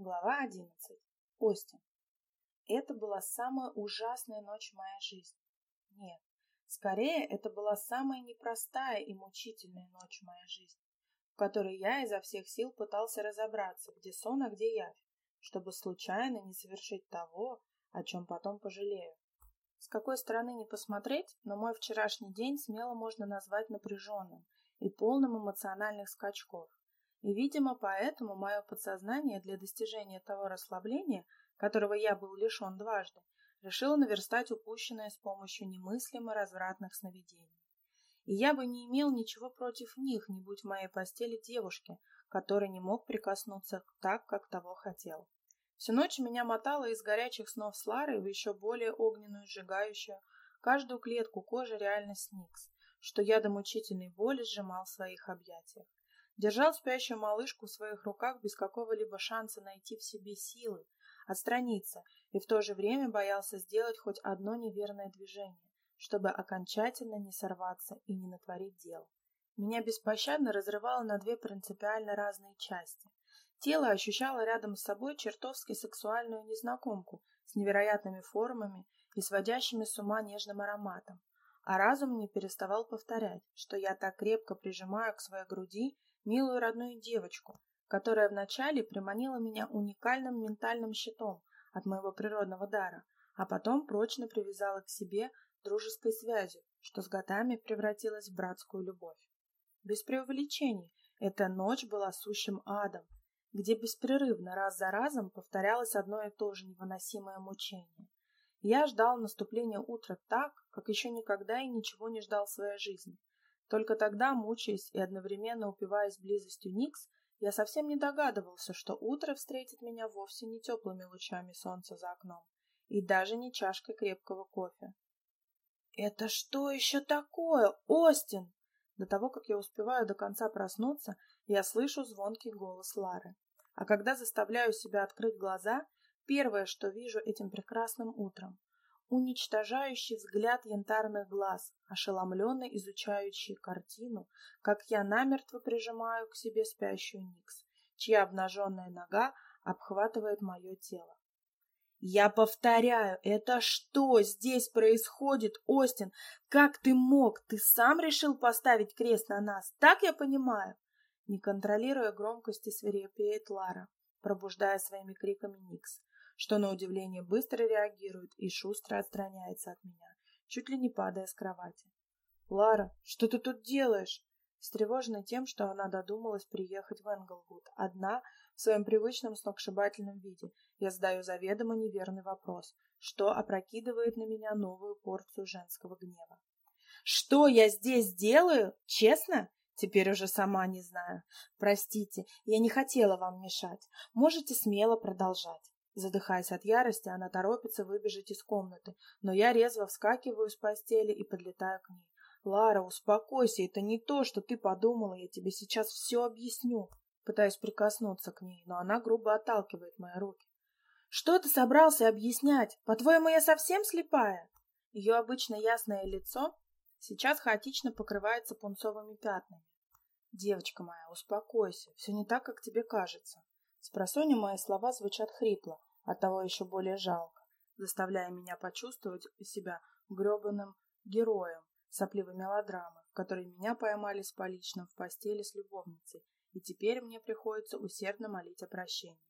Глава 11. Остин. Это была самая ужасная ночь моей жизни. Нет, скорее, это была самая непростая и мучительная ночь моей жизни, в которой я изо всех сил пытался разобраться, где сон, а где явь, чтобы случайно не совершить того, о чем потом пожалею. С какой стороны не посмотреть, но мой вчерашний день смело можно назвать напряженным и полным эмоциональных скачков. И, видимо, поэтому мое подсознание для достижения того расслабления, которого я был лишен дважды, решило наверстать упущенное с помощью немыслимо развратных сновидений. И я бы не имел ничего против них, не будь в моей постели девушки, которой не мог прикоснуться так, как того хотел. Всю ночь меня мотало из горячих снов с Ларой в еще более огненную, сжигающую каждую клетку кожи реальность Никс, что я до мучительной боли сжимал в своих объятиях. Держал спящую малышку в своих руках без какого-либо шанса найти в себе силы, отстраниться, и в то же время боялся сделать хоть одно неверное движение, чтобы окончательно не сорваться и не натворить дел. Меня беспощадно разрывало на две принципиально разные части. Тело ощущало рядом с собой чертовски сексуальную незнакомку с невероятными формами и сводящими с ума нежным ароматом, а разум не переставал повторять, что я так крепко прижимаю к своей груди милую родную девочку, которая вначале приманила меня уникальным ментальным щитом от моего природного дара, а потом прочно привязала к себе дружеской связью, что с годами превратилась в братскую любовь. Без преувеличений, эта ночь была сущим адом, где беспрерывно раз за разом повторялось одно и то же невыносимое мучение. Я ждал наступления утра так, как еще никогда и ничего не ждал в своей жизни. Только тогда, мучаясь и одновременно упиваясь близостью Никс, я совсем не догадывался, что утро встретит меня вовсе не теплыми лучами солнца за окном и даже не чашкой крепкого кофе. «Это что еще такое, Остин?» До того, как я успеваю до конца проснуться, я слышу звонкий голос Лары. А когда заставляю себя открыть глаза, первое, что вижу этим прекрасным утром, уничтожающий взгляд янтарных глаз, ошеломленно изучающий картину, как я намертво прижимаю к себе спящую Никс, чья обнаженная нога обхватывает мое тело. «Я повторяю, это что здесь происходит, Остин? Как ты мог? Ты сам решил поставить крест на нас, так я понимаю?» Не контролируя громкости, свирепеет Лара, пробуждая своими криками Никс что на удивление быстро реагирует и шустро отстраняется от меня, чуть ли не падая с кровати. «Лара, что ты тут делаешь?» Встревожена тем, что она додумалась приехать в Энглвуд, одна, в своем привычном сногсшибательном виде, я задаю заведомо неверный вопрос, что опрокидывает на меня новую порцию женского гнева. «Что я здесь делаю? Честно?» Теперь уже сама не знаю. Простите, я не хотела вам мешать. Можете смело продолжать. Задыхаясь от ярости, она торопится выбежать из комнаты, но я резво вскакиваю с постели и подлетаю к ней. «Лара, успокойся, это не то, что ты подумала, я тебе сейчас все объясню». Пытаюсь прикоснуться к ней, но она грубо отталкивает мои руки. «Что ты собрался объяснять? По-твоему, я совсем слепая?» Ее обычно ясное лицо сейчас хаотично покрывается пунцовыми пятнами. «Девочка моя, успокойся, все не так, как тебе кажется». Спросонья мои слова звучат хрипло, оттого еще более жалко, заставляя меня почувствовать себя гребаным героем сопливой мелодрамы, в которой меня поймали с поличным в постели с любовницей, и теперь мне приходится усердно молить о прощении.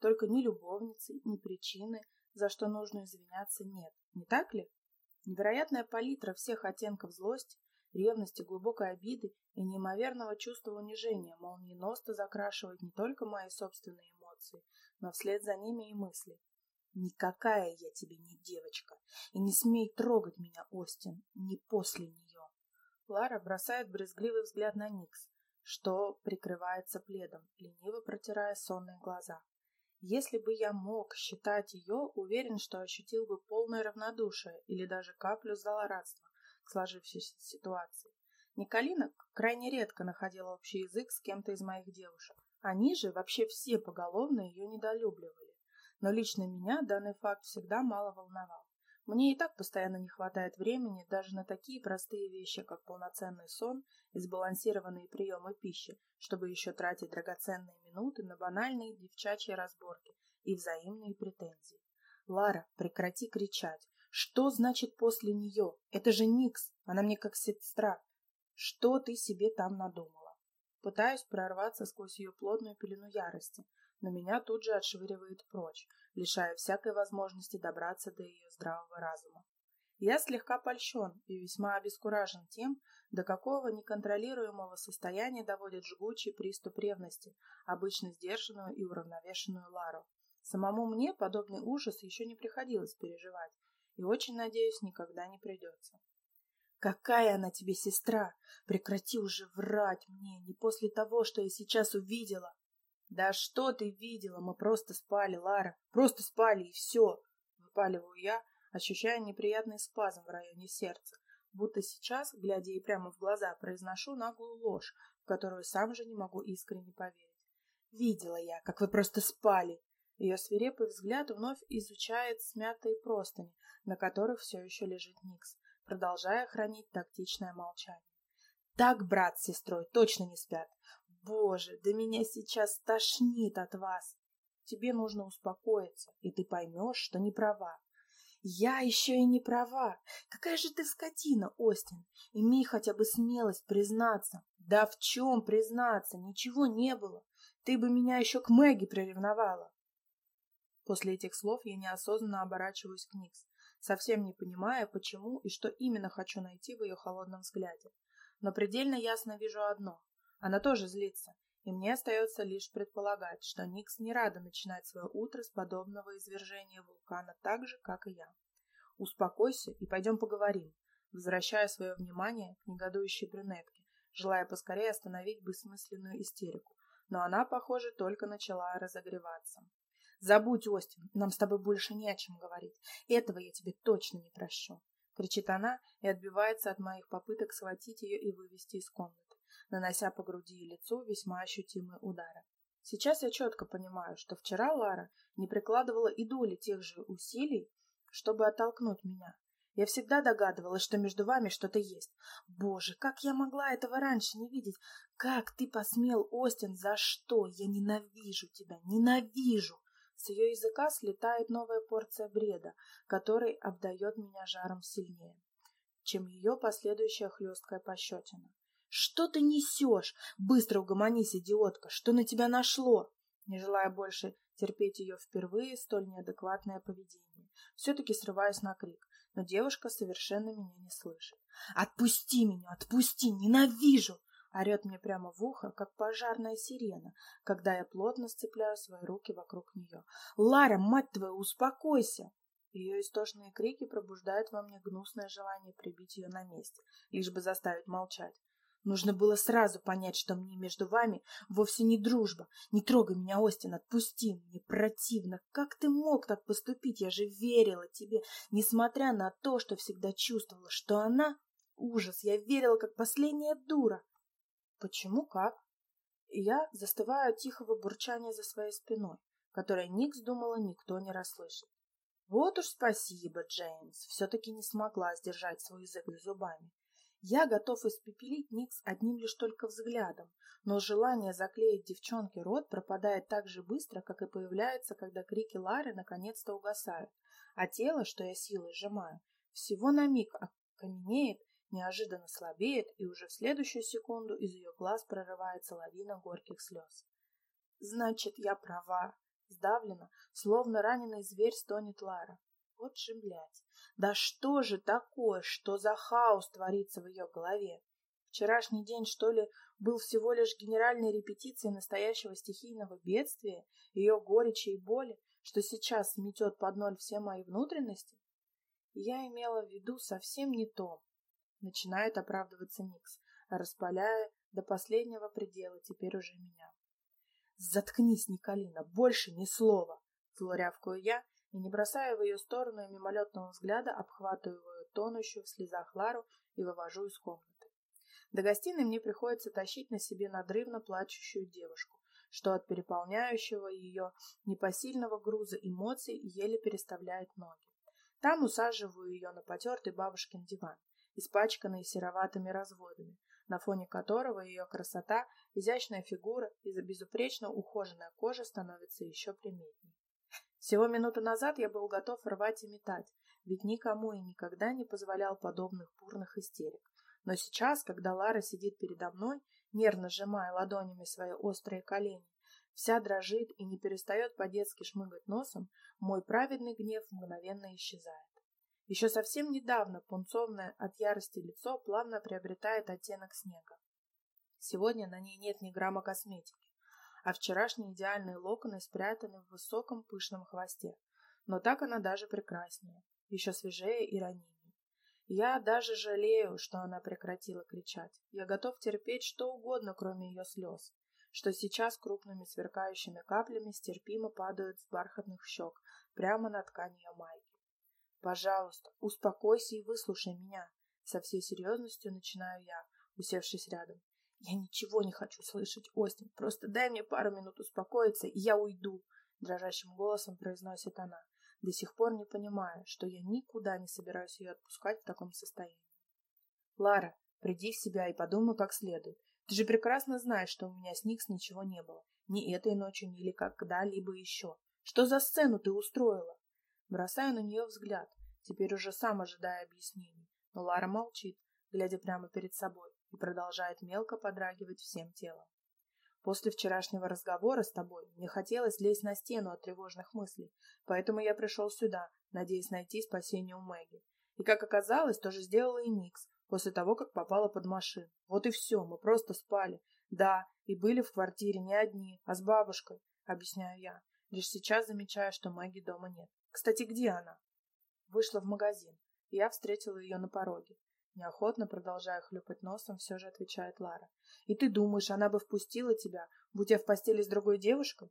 Только ни любовницы, ни причины, за что нужно извиняться, нет, не так ли? Невероятная палитра всех оттенков злости, ревности, глубокой обиды и неимоверного чувства унижения молниеносно закрашивает не только мои собственные эмоции, но вслед за ними и мысли. Никакая я тебе не девочка, и не смей трогать меня, Остин, не после нее. Лара бросает брезгливый взгляд на Никс, что прикрывается пледом, лениво протирая сонные глаза. Если бы я мог считать ее, уверен, что ощутил бы полное равнодушие или даже каплю злорадства к сложившейся ситуации. Николина крайне редко находила общий язык с кем-то из моих девушек. Они же вообще все поголовно ее недолюбливали. Но лично меня данный факт всегда мало волновал. Мне и так постоянно не хватает времени даже на такие простые вещи, как полноценный сон и сбалансированные приемы пищи, чтобы еще тратить драгоценные минуты на банальные девчачьи разборки и взаимные претензии. Лара, прекрати кричать. Что значит после нее? Это же Никс, она мне как сестра. Что ты себе там надумала? Пытаюсь прорваться сквозь ее плотную пелену ярости, но меня тут же отшвыривает прочь, лишая всякой возможности добраться до ее здравого разума. Я слегка польщен и весьма обескуражен тем, до какого неконтролируемого состояния доводит жгучий приступ ревности, обычно сдержанную и уравновешенную Лару. Самому мне подобный ужас еще не приходилось переживать, и очень надеюсь, никогда не придется. Какая она тебе сестра? Прекрати уже врать мне, не после того, что я сейчас увидела. Да что ты видела? Мы просто спали, Лара. Просто спали, и все. Выпаливаю я, ощущая неприятный спазм в районе сердца. Будто сейчас, глядя ей прямо в глаза, произношу наглую ложь, в которую сам же не могу искренне поверить. Видела я, как вы просто спали. Ее свирепый взгляд вновь изучает смятые простыни, на которых все еще лежит Никс, продолжая хранить тактичное молчание. Так брат с сестрой точно не спят. Боже, да меня сейчас тошнит от вас. Тебе нужно успокоиться, и ты поймешь, что не права. Я еще и не права. Какая же ты скотина, Остин. Имей хотя бы смелость признаться. Да в чем признаться? Ничего не было. Ты бы меня еще к Мэгги приревновала. После этих слов я неосознанно оборачиваюсь к Никс, совсем не понимая, почему и что именно хочу найти в ее холодном взгляде. Но предельно ясно вижу одно. Она тоже злится, и мне остается лишь предполагать, что Никс не рада начинать свое утро с подобного извержения вулкана так же, как и я. Успокойся и пойдем поговорим, возвращая свое внимание к негодующей брюнетке, желая поскорее остановить бессмысленную истерику, но она, похоже, только начала разогреваться. «Забудь, Остин, нам с тобой больше не о чем говорить. Этого я тебе точно не прощу», — кричит она и отбивается от моих попыток схватить ее и вывести из комнаты нанося по груди и лицу весьма ощутимые удары. Сейчас я четко понимаю, что вчера Лара не прикладывала и доли тех же усилий, чтобы оттолкнуть меня. Я всегда догадывалась, что между вами что-то есть. Боже, как я могла этого раньше не видеть? Как ты посмел, Остин, за что? Я ненавижу тебя, ненавижу! С ее языка слетает новая порция бреда, который обдает меня жаром сильнее, чем ее последующая хлесткая пощечина. «Что ты несешь? Быстро угомонись, идиотка! Что на тебя нашло?» Не желая больше терпеть ее впервые столь неадекватное поведение. Все-таки срываюсь на крик, но девушка совершенно меня не слышит. «Отпусти меня! Отпусти! Ненавижу!» Орет мне прямо в ухо, как пожарная сирена, когда я плотно сцепляю свои руки вокруг нее. «Лара, мать твою, успокойся!» Ее истошные крики пробуждают во мне гнусное желание прибить ее на месте, лишь бы заставить молчать. Нужно было сразу понять, что мне между вами вовсе не дружба. Не трогай меня, Остин, отпусти. Мне противно. Как ты мог так поступить? Я же верила тебе, несмотря на то, что всегда чувствовала, что она... Ужас, я верила, как последняя дура. Почему как? я застываю от тихого бурчания за своей спиной, которое Никс думала никто не расслышит. Вот уж спасибо, Джеймс, все-таки не смогла сдержать свой язык за зубами. Я готов испепелить Никс одним лишь только взглядом, но желание заклеить девчонке рот пропадает так же быстро, как и появляется, когда крики Лары наконец-то угасают, а тело, что я силой сжимаю, всего на миг окаменеет, неожиданно слабеет, и уже в следующую секунду из ее глаз прорывается лавина горьких слез. Значит, я права. Сдавлена, словно раненый зверь стонет Лара. Вот же, блядь, да что же такое, что за хаос творится в ее голове? Вчерашний день, что ли, был всего лишь генеральной репетицией настоящего стихийного бедствия, ее горечи и боли, что сейчас сметет под ноль все мои внутренности? Я имела в виду совсем не то. Начинает оправдываться Никс, распаляя до последнего предела теперь уже меня. Заткнись, Николина, больше ни слова, зло я и, не бросая в ее сторону и мимолетного взгляда, обхватываю тонущую в слезах Лару и вывожу из комнаты. До гостиной мне приходится тащить на себе надрывно плачущую девушку, что от переполняющего ее непосильного груза эмоций еле переставляет ноги. Там усаживаю ее на потертый бабушкин диван, испачканный сероватыми разводами, на фоне которого ее красота, изящная фигура и безупречно ухоженная кожа становятся еще приметней. Всего минуту назад я был готов рвать и метать, ведь никому и никогда не позволял подобных бурных истерик. Но сейчас, когда Лара сидит передо мной, нервно сжимая ладонями свои острые колени, вся дрожит и не перестает по-детски шмыгать носом, мой праведный гнев мгновенно исчезает. Еще совсем недавно пунцовное от ярости лицо плавно приобретает оттенок снега. Сегодня на ней нет ни грамма косметики, а вчерашние идеальные локоны спрятаны в высоком пышном хвосте. Но так она даже прекраснее, еще свежее и ранее. Я даже жалею, что она прекратила кричать. Я готов терпеть что угодно, кроме ее слез, что сейчас крупными сверкающими каплями стерпимо падают с бархатных щек прямо на ткань ее майки. Пожалуйста, успокойся и выслушай меня. Со всей серьезностью начинаю я, усевшись рядом. Я ничего не хочу слышать, Остин. Просто дай мне пару минут успокоиться, и я уйду, дрожащим голосом произносит она, до сих пор не понимая, что я никуда не собираюсь ее отпускать в таком состоянии. Лара, приди в себя и подумай как следует. Ты же прекрасно знаешь, что у меня с Никс ничего не было. Ни этой ночью, ни когда-либо еще. Что за сцену ты устроила? Бросаю на нее взгляд, теперь уже сам ожидая объяснений. Но Лара молчит, глядя прямо перед собой, и продолжает мелко подрагивать всем телом. После вчерашнего разговора с тобой мне хотелось лезть на стену от тревожных мыслей, поэтому я пришел сюда, надеясь найти спасение у Мэгги. И, как оказалось, тоже сделала и Никс, после того, как попала под машину. Вот и все, мы просто спали. Да, и были в квартире не одни, а с бабушкой, объясняю я. Лишь сейчас замечаю, что Мэгги дома нет. Кстати, где она? Вышла в магазин. Я встретила ее на пороге. Неохотно, продолжая хлюпать носом, все же отвечает Лара. «И ты думаешь, она бы впустила тебя, будь я в постели с другой девушкой?»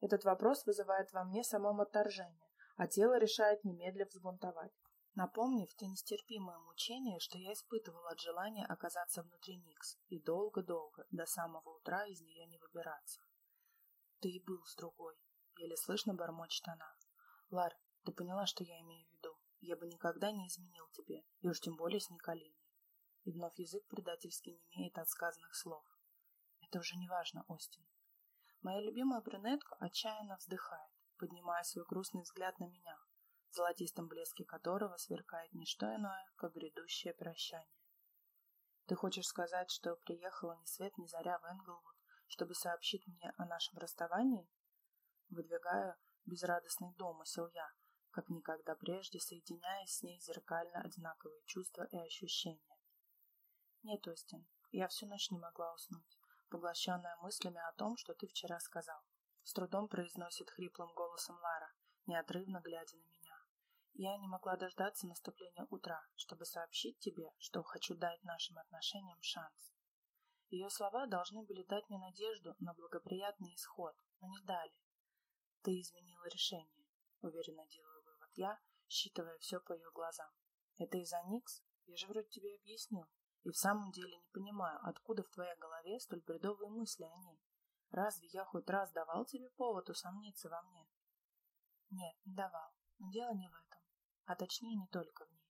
Этот вопрос вызывает во мне самом отторжение, а тело решает немедля взбунтовать. Напомнив те нестерпимые мучения, что я испытывала от желания оказаться внутри Никс и долго-долго, до самого утра из нее не выбираться. «Ты и был с другой», — еле слышно бормочет она. Лар, ты поняла, что я имею в виду? Я бы никогда не изменил тебе, и уж тем более с Николиной. И вновь язык предательски не имеет от сказанных слов. Это уже не важно, Остин. Моя любимая брюнетка отчаянно вздыхает, поднимая свой грустный взгляд на меня, в золотистом блеске которого сверкает не что иное, как грядущее прощание. Ты хочешь сказать, что приехала ни свет ни заря в Энглвуд, чтобы сообщить мне о нашем расставании? Выдвигаю безрадостный домысел я, как никогда прежде соединяясь с ней зеркально одинаковые чувства и ощущения. Нет, Остин, я всю ночь не могла уснуть, поглощенная мыслями о том, что ты вчера сказал. С трудом произносит хриплым голосом Лара, неотрывно глядя на меня. Я не могла дождаться наступления утра, чтобы сообщить тебе, что хочу дать нашим отношениям шанс. Ее слова должны были дать мне надежду на благоприятный исход, но не дали. Ты изменила решение, уверенно делаю вывод я, считывая все по ее глазам. Это из-за Никс? Я же вроде тебе объяснил. И в самом деле не понимаю, откуда в твоей голове столь бредовые мысли о ней. Разве я хоть раз давал тебе повод усомниться во мне? Нет, не давал. Но дело не в этом. А точнее, не только в ней.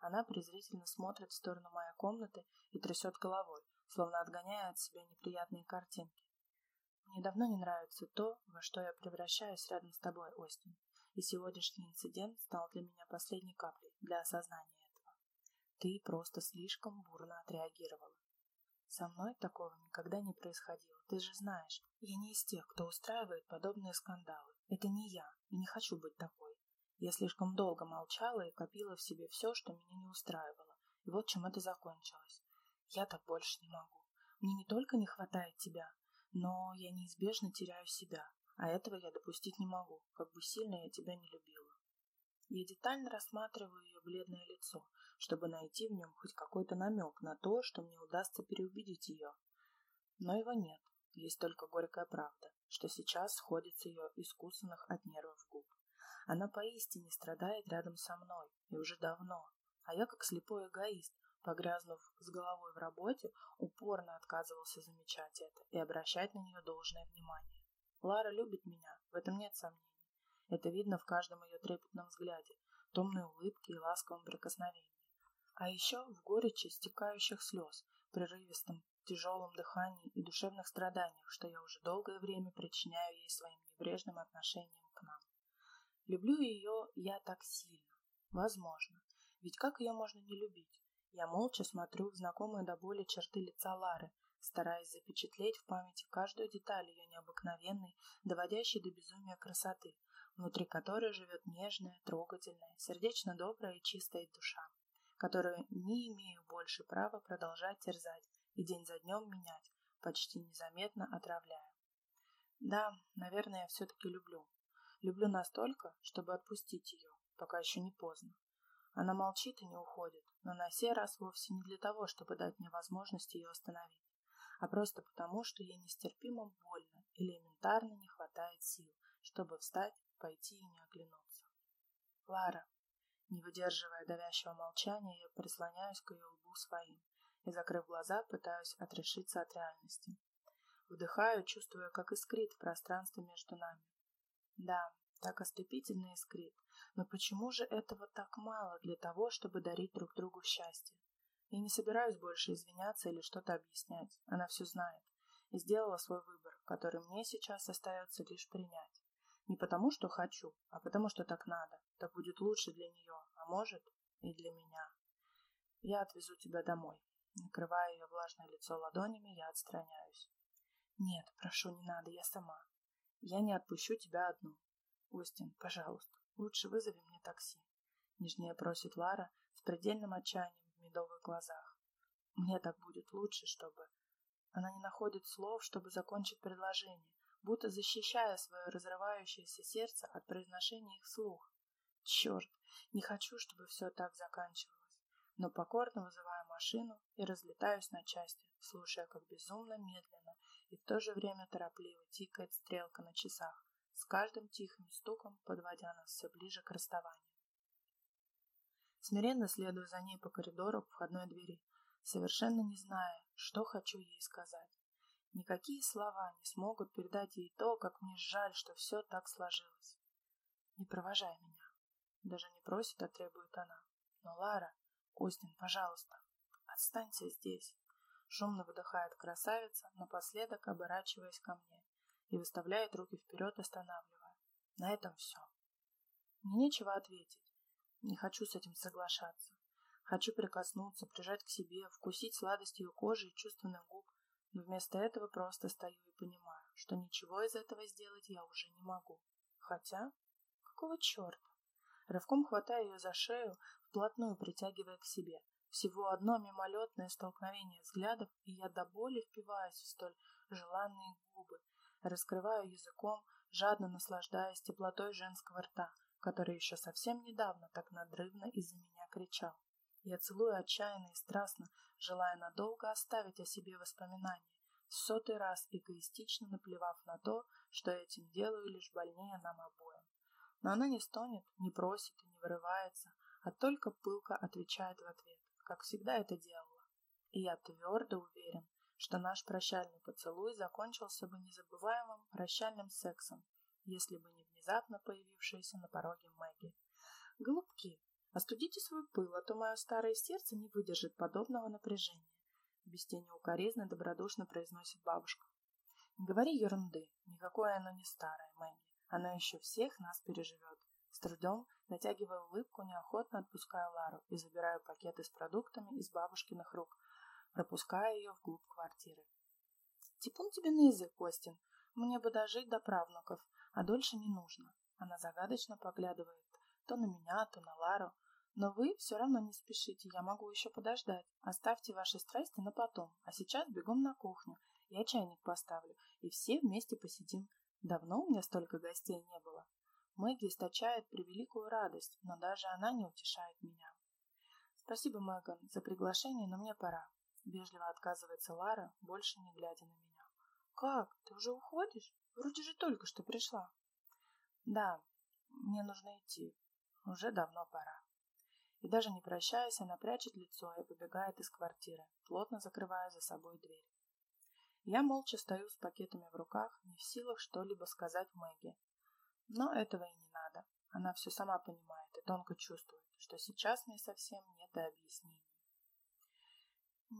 Она презрительно смотрит в сторону моей комнаты и трясет головой, словно отгоняя от себя неприятные картинки. Мне давно не нравится то, во что я превращаюсь рядом с тобой, Остин, и сегодняшний инцидент стал для меня последней каплей для осознания этого. Ты просто слишком бурно отреагировала. Со мной такого никогда не происходило, ты же знаешь. Я не из тех, кто устраивает подобные скандалы. Это не я, и не хочу быть такой. Я слишком долго молчала и копила в себе все, что меня не устраивало. И вот чем это закончилось. Я так больше не могу. Мне не только не хватает тебя, но я неизбежно теряю себя, а этого я допустить не могу, как бы сильно я тебя не любила. Я детально рассматриваю ее бледное лицо, чтобы найти в нем хоть какой-то намек на то, что мне удастся переубедить ее. Но его нет, есть только горькая правда, что сейчас сходит с ее искусанных от нервов губ. Она поистине страдает рядом со мной, и уже давно, а я как слепой эгоист, Погрязнув с головой в работе, упорно отказывался замечать это и обращать на нее должное внимание. Лара любит меня, в этом нет сомнений. Это видно в каждом ее трепетном взгляде, томной улыбке и ласковом прикосновении. А еще в горечи стекающих слез, прерывистом, тяжелом дыхании и душевных страданиях, что я уже долгое время причиняю ей своим небрежным отношением к нам. Люблю ее я так сильно. Возможно. Ведь как ее можно не любить? Я молча смотрю в знакомые до боли черты лица Лары, стараясь запечатлеть в памяти каждую деталь ее необыкновенной, доводящей до безумия красоты, внутри которой живет нежная, трогательная, сердечно добрая и чистая душа, которую не имею больше права продолжать терзать и день за днем менять, почти незаметно отравляя. Да, наверное, я все-таки люблю. Люблю настолько, чтобы отпустить ее, пока еще не поздно. Она молчит и не уходит, но на сей раз вовсе не для того, чтобы дать мне возможность ее остановить, а просто потому, что ей нестерпимо больно элементарно не хватает сил, чтобы встать, пойти и не оглянуться. Лара, не выдерживая давящего молчания, я прислоняюсь к ее лбу своим и, закрыв глаза, пытаюсь отрешиться от реальности. Вдыхаю, чувствуя, как искрит в пространстве между нами. Да, так ослепительно искрит, но почему же этого так мало для того, чтобы дарить друг другу счастье? Я не собираюсь больше извиняться или что-то объяснять. Она все знает и сделала свой выбор, который мне сейчас остается лишь принять. Не потому, что хочу, а потому, что так надо. Так будет лучше для нее, а может и для меня. Я отвезу тебя домой. Накрывая ее влажное лицо ладонями, я отстраняюсь. Нет, прошу, не надо, я сама. Я не отпущу тебя одну. Остин, пожалуйста, Лучше вызови мне такси. Нежнее просит Лара с предельным отчаянием в медовых глазах. Мне так будет лучше, чтобы... Она не находит слов, чтобы закончить предложение, будто защищая свое разрывающееся сердце от произношения их вслух. Черт, не хочу, чтобы все так заканчивалось, но покорно вызываю машину и разлетаюсь на части, слушая, как безумно медленно и в то же время торопливо тикает стрелка на часах, с каждым тихим стуком подводя нас все ближе к расставанию. Смиренно следую за ней по коридору к входной двери, совершенно не зная, что хочу ей сказать. Никакие слова не смогут передать ей то, как мне жаль, что все так сложилось. Не провожай меня. Даже не просит, а требует она. Но, Лара, Остин, пожалуйста, останься здесь. Шумно выдыхает красавица, напоследок оборачиваясь ко мне и выставляет руки вперед, останавливая. На этом все. Мне нечего ответить. Не хочу с этим соглашаться. Хочу прикоснуться, прижать к себе, вкусить сладость ее кожи и чувственных губ, но вместо этого просто стою и понимаю, что ничего из этого сделать я уже не могу. Хотя, какого черта? Рывком хватая ее за шею, вплотную притягивая к себе. Всего одно мимолетное столкновение взглядов, и я до боли впиваюсь в столь желанные губы, раскрываю языком, жадно наслаждаясь теплотой женского рта, который еще совсем недавно так надрывно из-за меня кричал. Я целую отчаянно и страстно, желая надолго оставить о себе воспоминания, в сотый раз эгоистично наплевав на то, что этим делаю лишь больнее нам обоим. Но она не стонет, не просит и не вырывается, а только пылко отвечает в ответ, как всегда это делала. И я твердо уверен, что наш прощальный поцелуй закончился бы незабываемым прощальным сексом, если бы не внезапно появившаяся на пороге Мэгги. Голубки, остудите свой пыл, а то мое старое сердце не выдержит подобного напряжения. Без тени укоризны добродушно произносит бабушка. Не говори ерунды, никакое оно не старое, Мэгги. Оно еще всех нас переживет. С трудом, натягивая улыбку, неохотно отпускаю Лару и забираю пакеты с продуктами из бабушкиных рук, пропуская ее вглубь квартиры. Типун тебе на язык, Костин. Мне бы дожить до правнуков, а дольше не нужно. Она загадочно поглядывает то на меня, то на Лару. Но вы все равно не спешите, я могу еще подождать. Оставьте ваши страсти на потом, а сейчас бегом на кухню. Я чайник поставлю, и все вместе посидим. Давно у меня столько гостей не было. Мэгги источает превеликую радость, но даже она не утешает меня. Спасибо, Мэган, за приглашение, но мне пора. Вежливо отказывается Лара, больше не глядя на меня. «Как? Ты уже уходишь? Вроде же только что пришла». «Да, мне нужно идти. Уже давно пора». И даже не прощаясь, она прячет лицо и побегает из квартиры, плотно закрывая за собой дверь. Я молча стою с пакетами в руках, не в силах что-либо сказать Мэгги. Но этого и не надо. Она все сама понимает и тонко чувствует, что сейчас мне совсем не до объяснений.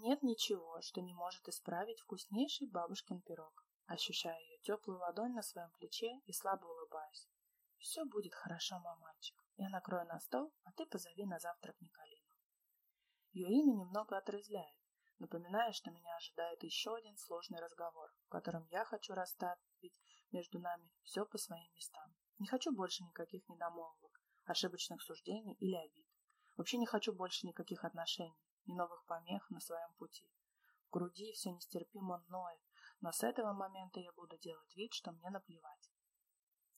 Нет ничего, что не может исправить вкуснейший бабушкин пирог. Ощущаю ее теплую ладонь на своем плече и слабо улыбаюсь. Все будет хорошо, мой мальчик. Я накрою на стол, а ты позови на завтрак Николину. Ее имя немного отрезляет, напоминая, что меня ожидает еще один сложный разговор, в котором я хочу расставить между нами все по своим местам. Не хочу больше никаких недомолвок, ошибочных суждений или обид. Вообще не хочу больше никаких отношений, ни новых помех на своем пути. В груди все нестерпимо ноет, но с этого момента я буду делать вид, что мне наплевать.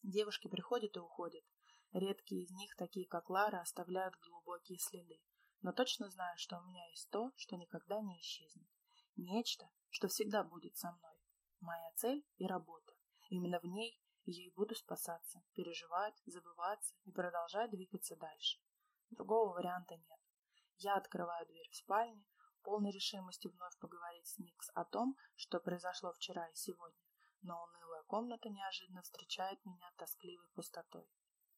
Девушки приходят и уходят. Редкие из них, такие как Лара, оставляют глубокие следы. Но точно знаю, что у меня есть то, что никогда не исчезнет. Нечто, что всегда будет со мной. Моя цель и работа. Именно в ней я и буду спасаться, переживать, забываться и продолжать двигаться дальше. Другого варианта нет. Я открываю дверь в спальне, полной решимости вновь поговорить с Никс о том, что произошло вчера и сегодня, но унылая комната неожиданно встречает меня тоскливой пустотой.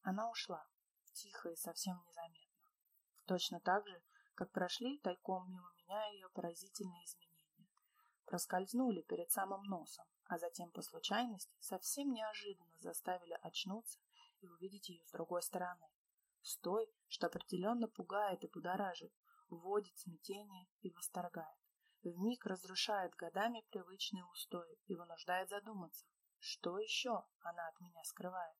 Она ушла, тихо и совсем незаметно. Точно так же, как прошли тайком мимо меня ее поразительные изменения. Проскользнули перед самым носом, а затем по случайности совсем неожиданно заставили очнуться и увидеть ее с другой стороны. С той, что определенно пугает и будоражит, вводит смятение и восторгает. Вмиг разрушает годами привычные устои и вынуждает задуматься, что еще она от меня скрывает.